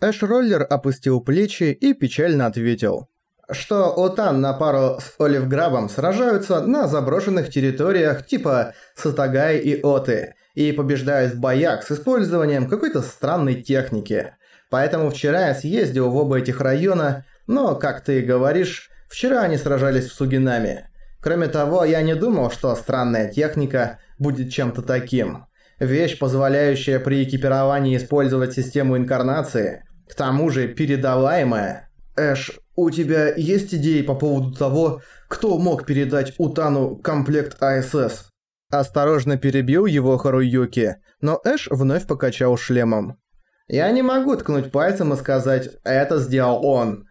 Эш-роллер опустил плечи и печально ответил. Что Отан на пару с Оливграбом сражаются на заброшенных территориях типа Сатагай и Оты и побеждают в боях с использованием какой-то странной техники. Поэтому вчера я съездил в оба этих района, но, как ты говоришь, вчера они сражались в Сугинами. Кроме того, я не думал, что странная техника будет чем-то таким. Вещь, позволяющая при экипировании использовать систему инкарнации, к тому же передаваемая. Эш, у тебя есть идеи по поводу того, кто мог передать Утану комплект АСС? Осторожно перебил его Харуюки, но Эш вновь покачал шлемом. Я не могу ткнуть пальцем и сказать «это сделал он».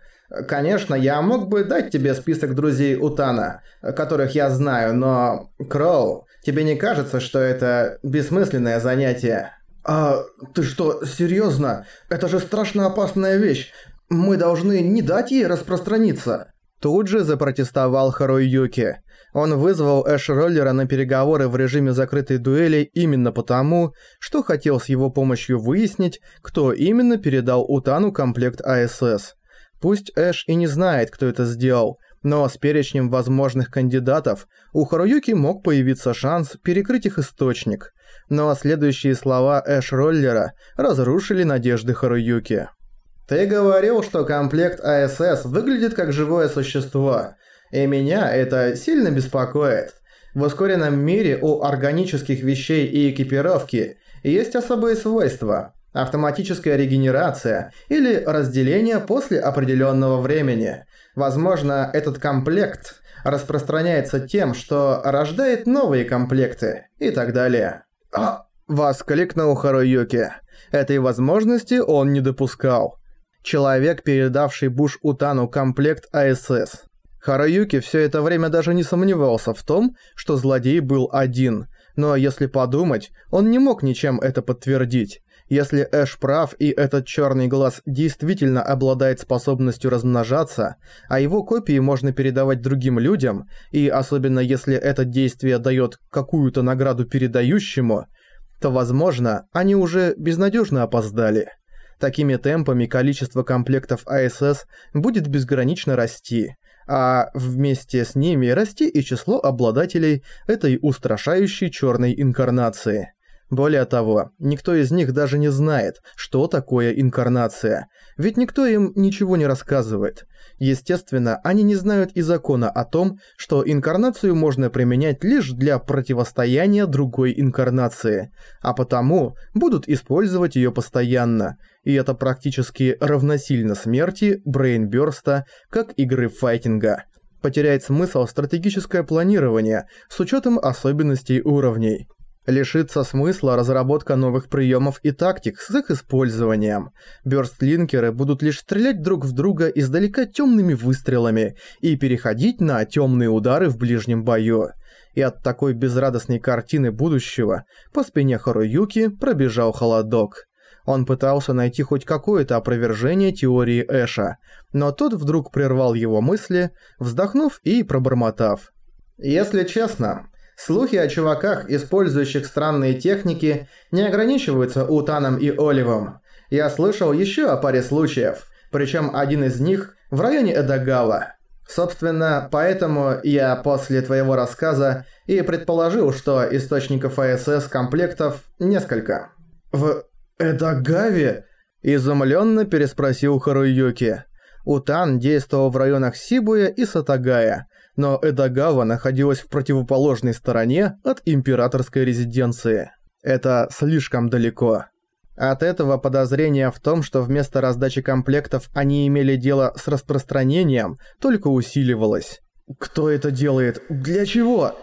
Конечно, я мог бы дать тебе список друзей Утана, которых я знаю, но... Кроу, тебе не кажется, что это бессмысленное занятие? А ты что, серьезно? Это же страшно опасная вещь. Мы должны не дать ей распространиться. Тут же запротестовал Харуюки. Он вызвал Эш-роллера на переговоры в режиме закрытой дуэли именно потому, что хотел с его помощью выяснить, кто именно передал Утану комплект АСС. Пусть Эш и не знает, кто это сделал, но с перечнем возможных кандидатов у Харуюки мог появиться шанс перекрыть их источник. Но следующие слова Эш-роллера разрушили надежды Харуюки. «Ты говорил, что комплект АСС выглядит как живое существо, и меня это сильно беспокоит. В ускоренном мире у органических вещей и экипировки есть особые свойства – автоматическая регенерация или разделение после определенного времени. Возможно, этот комплект распространяется тем, что рождает новые комплекты и так далее. «А!» – воскликнул Харуюки. Этой возможности он не допускал. Человек, передавший Буш Утану комплект АСС. Харуюки все это время даже не сомневался в том, что злодей был один, но если подумать, он не мог ничем это подтвердить. Если Эш прав и этот черный глаз действительно обладает способностью размножаться, а его копии можно передавать другим людям, и особенно если это действие дает какую-то награду передающему, то, возможно, они уже безнадежно опоздали. Такими темпами количество комплектов АСС будет безгранично расти, а вместе с ними расти и число обладателей этой устрашающей черной инкарнации. Более того, никто из них даже не знает, что такое инкарнация, ведь никто им ничего не рассказывает. Естественно, они не знают и закона о том, что инкарнацию можно применять лишь для противостояния другой инкарнации, а потому будут использовать ее постоянно, и это практически равносильно смерти брейнбёрста как игры файтинга. Потеряет смысл стратегическое планирование с учетом особенностей уровней. Лишится смысла разработка новых приемов и тактик с их использованием. Бёрстлинкеры будут лишь стрелять друг в друга издалека темными выстрелами и переходить на темные удары в ближнем бою. И от такой безрадостной картины будущего по спине Харуюки пробежал холодок. Он пытался найти хоть какое-то опровержение теории Эша, но тот вдруг прервал его мысли, вздохнув и пробормотав. «Если честно, Слухи о чуваках, использующих странные техники, не ограничиваются Утаном и Оливом. Я слышал еще о паре случаев, причем один из них в районе Эдагава. Собственно, поэтому я после твоего рассказа и предположил, что источников АСС комплектов несколько. «В Эдагаве?» – изумленно переспросил Харуюки. Утан действовал в районах Сибуя и Сатагая, но Эдагава находилась в противоположной стороне от императорской резиденции. Это слишком далеко. От этого подозрение в том, что вместо раздачи комплектов они имели дело с распространением, только усиливалось. Кто это делает? Для чего?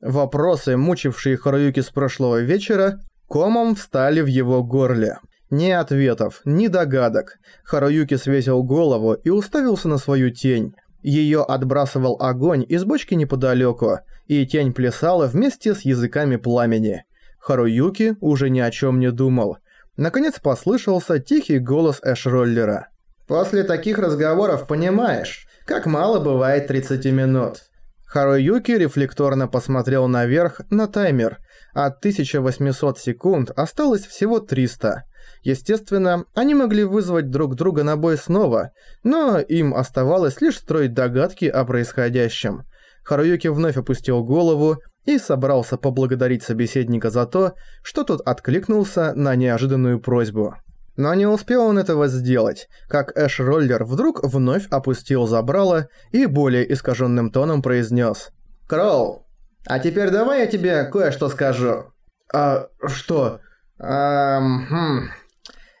Вопросы, мучившие Харуюки с прошлого вечера, комом встали в его горле. Ни ответов, ни догадок. Харуюки свесил голову и уставился на свою тень. Ее отбрасывал огонь из бочки неподалеку, и тень плясала вместе с языками пламени. Харуюки уже ни о чем не думал. Наконец послышался тихий голос Эшроллера. «После таких разговоров понимаешь, как мало бывает 30 минут». Харуюки рефлекторно посмотрел наверх на таймер. От 1800 секунд осталось всего 300. Естественно, они могли вызвать друг друга на бой снова, но им оставалось лишь строить догадки о происходящем. Харуюки вновь опустил голову и собрался поблагодарить собеседника за то, что тот откликнулся на неожиданную просьбу. Но не успел он этого сделать, как Эш-роллер вдруг вновь опустил забрало и более искаженным тоном произнес: «Кроу, а теперь давай я тебе кое-что скажу». «А что?» «Эм, хм...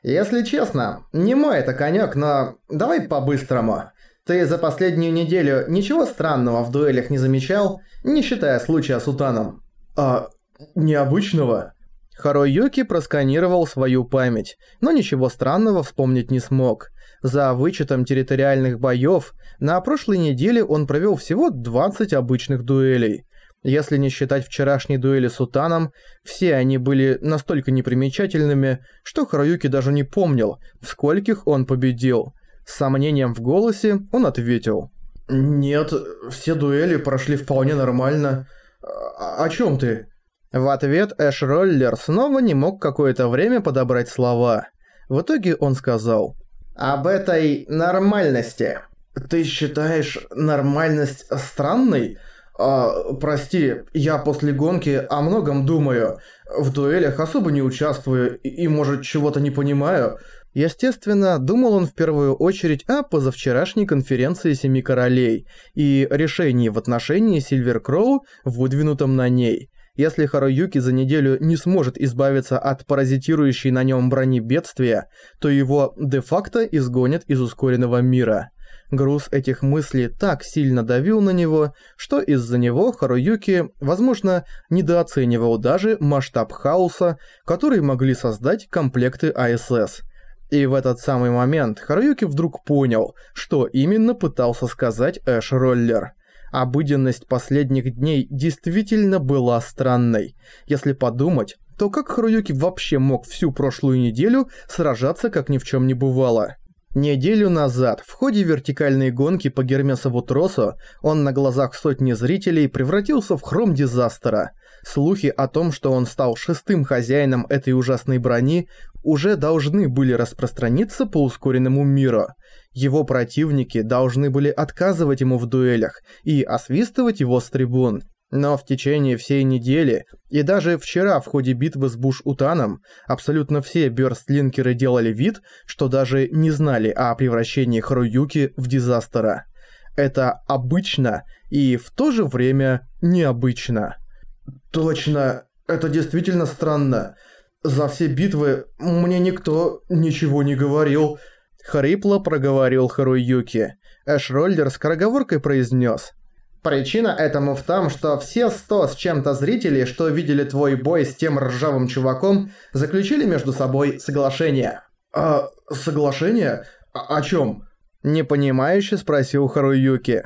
Если честно, не мой это конек, но давай по-быстрому. Ты за последнюю неделю ничего странного в дуэлях не замечал, не считая случая с Утаном?» «А... необычного?» Харуюки просканировал свою память, но ничего странного вспомнить не смог. За вычетом территориальных боёв, на прошлой неделе он провёл всего 20 обычных дуэлей. Если не считать вчерашней дуэли с Утаном, все они были настолько непримечательными, что Харуюки даже не помнил, в скольких он победил. С сомнением в голосе он ответил. «Нет, все дуэли прошли вполне нормально. А, о чём ты?» В ответ Эш Роллер снова не мог какое-то время подобрать слова. В итоге он сказал «Об этой нормальности». «Ты считаешь нормальность странной?» А, «Прости, я после гонки о многом думаю. В дуэлях особо не участвую и, и может, чего-то не понимаю». Естественно, думал он в первую очередь о позавчерашней конференции Семи Королей и решении в отношении Сильвер Кроу, выдвинутом на ней – если Харуюки за неделю не сможет избавиться от паразитирующей на нем брони бедствия, то его де-факто изгонят из ускоренного мира. Груз этих мыслей так сильно давил на него, что из-за него Харуюки, возможно, недооценивал даже масштаб хаоса, который могли создать комплекты АСС. И в этот самый момент Харуюки вдруг понял, что именно пытался сказать Эш Роллер – Обыденность последних дней действительно была странной. Если подумать, то как Харуюки вообще мог всю прошлую неделю сражаться как ни в чем не бывало? Неделю назад, в ходе вертикальной гонки по Гермесову тросу, он на глазах сотни зрителей превратился в хром дизастера. Слухи о том, что он стал шестым хозяином этой ужасной брони, уже должны были распространиться по ускоренному миру. Его противники должны были отказывать ему в дуэлях и освистывать его с трибун. Но в течение всей недели, и даже вчера в ходе битвы с Буш-Утаном, абсолютно все бёрстлинкеры делали вид, что даже не знали о превращении Харуюки в дизастера. Это обычно и в то же время необычно. Точно, это действительно странно. За все битвы мне никто ничего не говорил. Хрипло проговорил Харуюки. Эш-роллер с скороговоркой произнес. Причина этому в том, что все сто с чем-то зрителей, что видели твой бой с тем ржавым чуваком, заключили между собой соглашение. А, соглашение? А о чем? Непонимающе спросил Харуюки.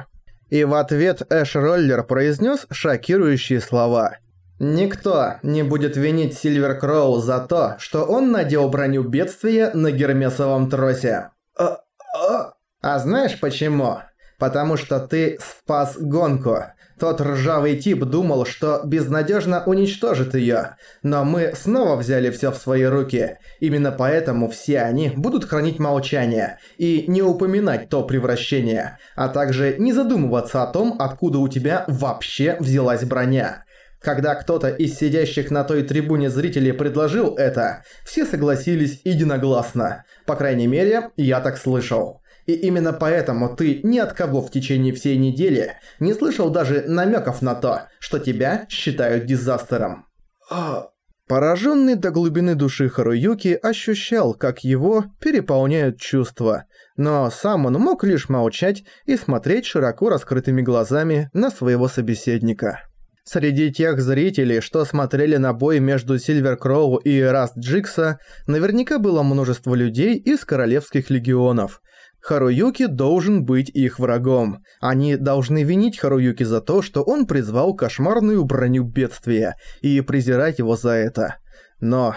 И в ответ Эш-роллер произнес шокирующие слова. Никто не будет винить Сильвер Кроу за то, что он надел броню бедствия на гермесовом тросе. А, а... а знаешь почему? Потому что ты спас гонку. Тот ржавый тип думал, что безнадежно уничтожит ее, но мы снова взяли все в свои руки. Именно поэтому все они будут хранить молчание и не упоминать то превращение, а также не задумываться о том, откуда у тебя вообще взялась броня. Когда кто-то из сидящих на той трибуне зрителей предложил это, все согласились единогласно. По крайней мере, я так слышал. И именно поэтому ты ни от кого в течение всей недели не слышал даже намеков на то, что тебя считают дизастером. А... Пораженный до глубины души Харуюки ощущал, как его переполняют чувства, но сам он мог лишь молчать и смотреть широко раскрытыми глазами на своего собеседника. Среди тех зрителей, что смотрели на бой между Сильвер Кроу и Раст Джикса, наверняка было множество людей из королевских легионов. Харуюки должен быть их врагом. Они должны винить Харуюки за то, что он призвал кошмарную броню бедствия, и презирать его за это. Но...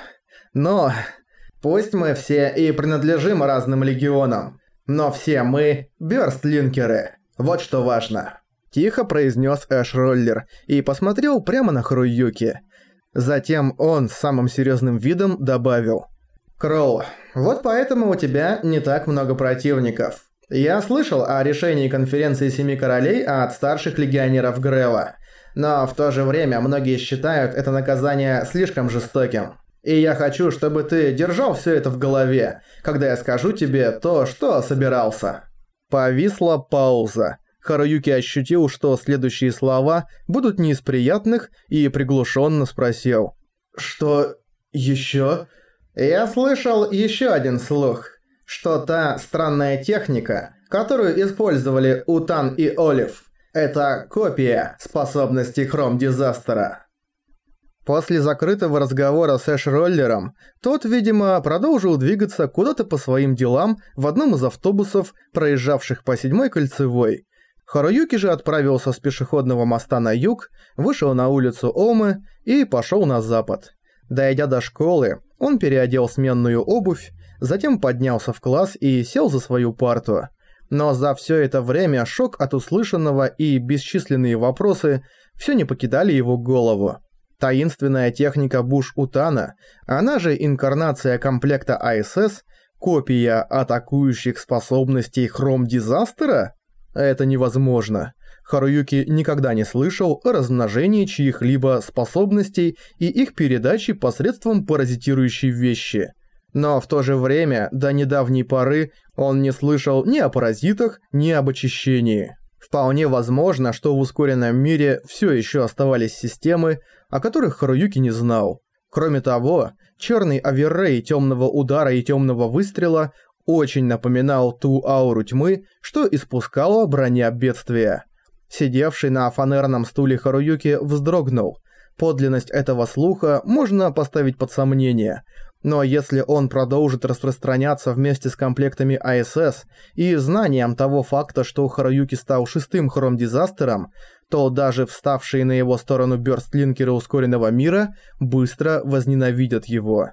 но... Пусть мы все и принадлежим разным легионам, но все мы бёрстлинкеры. Вот что важно. Тихо произнес Эш Роллер и посмотрел прямо на Харуюки. Затем он с самым серьезным видом добавил. Кроу, вот поэтому у тебя не так много противников. Я слышал о решении конференции Семи Королей от старших легионеров Грелла, но в то же время многие считают это наказание слишком жестоким. И я хочу, чтобы ты держал все это в голове, когда я скажу тебе то, что собирался». Повисла пауза. Харуюки ощутил, что следующие слова будут не из приятных, и приглушенно спросил. «Что еще?» «Я слышал еще один слух, что та странная техника, которую использовали Утан и Олив, это копия способностей Хром-Дизастера». После закрытого разговора с Эш-роллером, тот, видимо, продолжил двигаться куда-то по своим делам в одном из автобусов, проезжавших по седьмой кольцевой. Харуюки же отправился с пешеходного моста на юг, вышел на улицу Омы и пошел на запад. Дойдя до школы, он переодел сменную обувь, затем поднялся в класс и сел за свою парту. Но за все это время шок от услышанного и бесчисленные вопросы все не покидали его голову. Таинственная техника Буш-Утана, она же инкарнация комплекта АСС, копия атакующих способностей Хром-Дизастера? Это невозможно. Харуюки никогда не слышал о размножении чьих-либо способностей и их передаче посредством паразитирующей вещи. Но в то же время, до недавней поры, он не слышал ни о паразитах, ни об очищении. Вполне возможно, что в ускоренном мире все еще оставались системы, о которых Харуюки не знал. Кроме того, черный оверрей темного удара и темного выстрела очень напоминал ту ауру тьмы, что испускала броня бедствия. Сидевший на фанерном стуле Харуюки вздрогнул. Подлинность этого слуха можно поставить под сомнение – но если он продолжит распространяться вместе с комплектами АСС и знанием того факта, что Харуюки стал шестым хром-дизастером, то даже вставшие на его сторону бёрстлинкеры ускоренного мира быстро возненавидят его.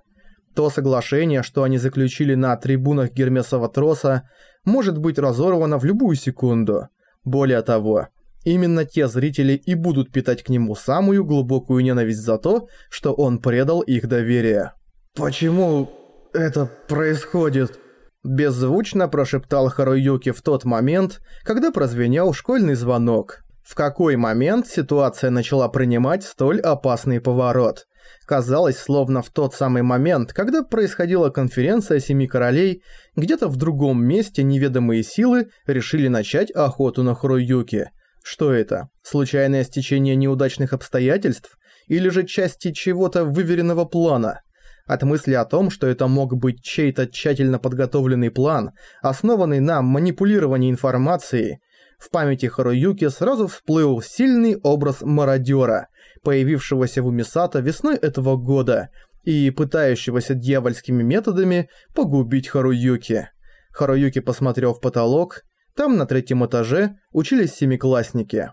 То соглашение, что они заключили на трибунах Гермесова троса, может быть разорвано в любую секунду. Более того, именно те зрители и будут питать к нему самую глубокую ненависть за то, что он предал их доверие. «Почему это происходит?» Беззвучно прошептал Харуюки в тот момент, когда прозвенел школьный звонок. В какой момент ситуация начала принимать столь опасный поворот? Казалось, словно в тот самый момент, когда происходила конференция Семи Королей, где-то в другом месте неведомые силы решили начать охоту на Харуюки. Что это? Случайное стечение неудачных обстоятельств? Или же части чего-то выверенного плана? От мысли о том, что это мог быть чей-то тщательно подготовленный план, основанный на манипулировании информацией, в памяти Харуюки сразу всплыл сильный образ мародера, появившегося в Умисата весной этого года и пытающегося дьявольскими методами погубить Харуюки. Харуюки посмотрел в потолок, там на третьем этаже учились семиклассники.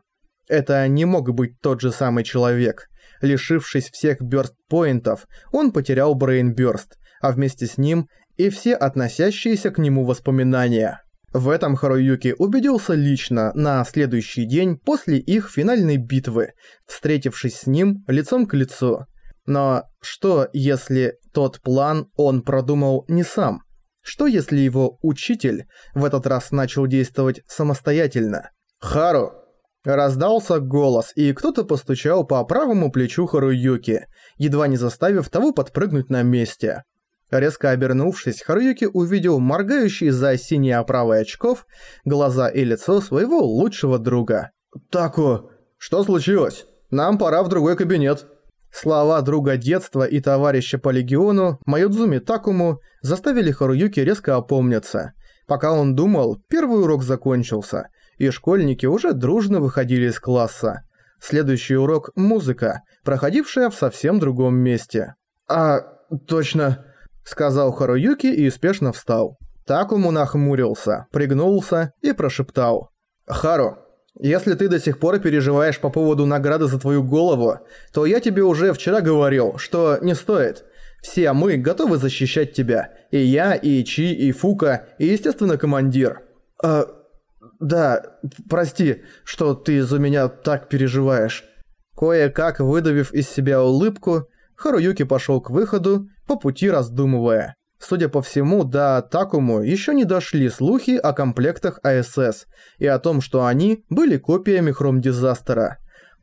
Это не мог быть тот же самый человек. Лишившись всех бёрст-поинтов, он потерял брейн-бёрст, а вместе с ним и все относящиеся к нему воспоминания. В этом Харуюки убедился лично на следующий день после их финальной битвы, встретившись с ним лицом к лицу. Но что, если тот план он продумал не сам? Что, если его учитель в этот раз начал действовать самостоятельно? «Хару, Раздался голос, и кто-то постучал по правому плечу Харуюки, едва не заставив того подпрыгнуть на месте. Резко обернувшись, Харуюки увидел моргающие за синие оправы очков глаза и лицо своего лучшего друга. «Таку, что случилось? Нам пора в другой кабинет». Слова друга детства и товарища по легиону Майодзуми Такому заставили Харуюки резко опомниться. Пока он думал, первый урок закончился – и школьники уже дружно выходили из класса. Следующий урок – музыка, проходившая в совсем другом месте. «А, точно», – сказал Харуюки и успешно встал. Такому нахмурился, пригнулся и прошептал. «Хару, если ты до сих пор переживаешь по поводу награды за твою голову, то я тебе уже вчера говорил, что не стоит. Все мы готовы защищать тебя. И я, и Чи, и Фука, и, естественно, командир». «А, «Да, прости, что ты за меня так переживаешь». Кое-как выдавив из себя улыбку, Харуюки пошел к выходу, по пути раздумывая. Судя по всему, до Такому еще не дошли слухи о комплектах АСС и о том, что они были копиями Хром-Дизастера.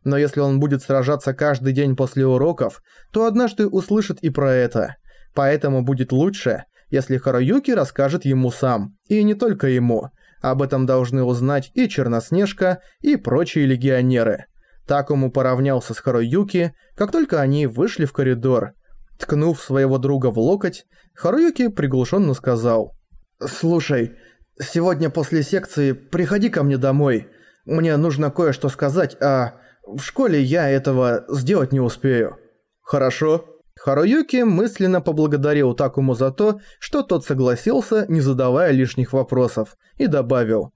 Но если он будет сражаться каждый день после уроков, то однажды услышит и про это. Поэтому будет лучше, если Харуюки расскажет ему сам, и не только ему. Об этом должны узнать и Черноснежка, и прочие легионеры. Такому поравнялся с Харуюки, как только они вышли в коридор. Ткнув своего друга в локоть, Харуюки приглушенно сказал. «Слушай, сегодня после секции приходи ко мне домой. Мне нужно кое-что сказать, а в школе я этого сделать не успею». «Хорошо». Харуюки мысленно поблагодарил Такому за то, что тот согласился, не задавая лишних вопросов, и добавил.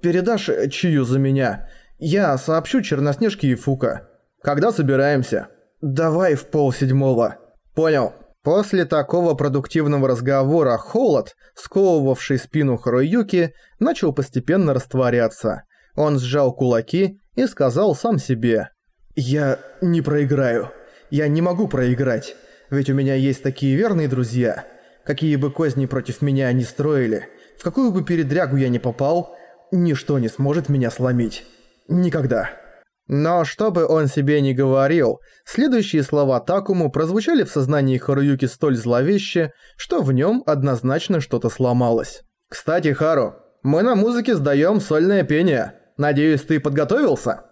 «Передашь чью за меня? Я сообщу Черноснежке и Фука. Когда собираемся?» «Давай в полседьмого». «Понял». После такого продуктивного разговора холод, сковывавший спину Харуюки, начал постепенно растворяться. Он сжал кулаки и сказал сам себе «Я не проиграю. Я не могу проиграть, ведь у меня есть такие верные друзья. Какие бы козни против меня они строили, в какую бы передрягу я ни попал, ничто не сможет меня сломить. Никогда». Но что бы он себе ни говорил, следующие слова Такому прозвучали в сознании Харуюки столь зловеще, что в нем однозначно что-то сломалось. «Кстати, Хару, мы на музыке сдаем сольное пение. Надеюсь, ты подготовился?»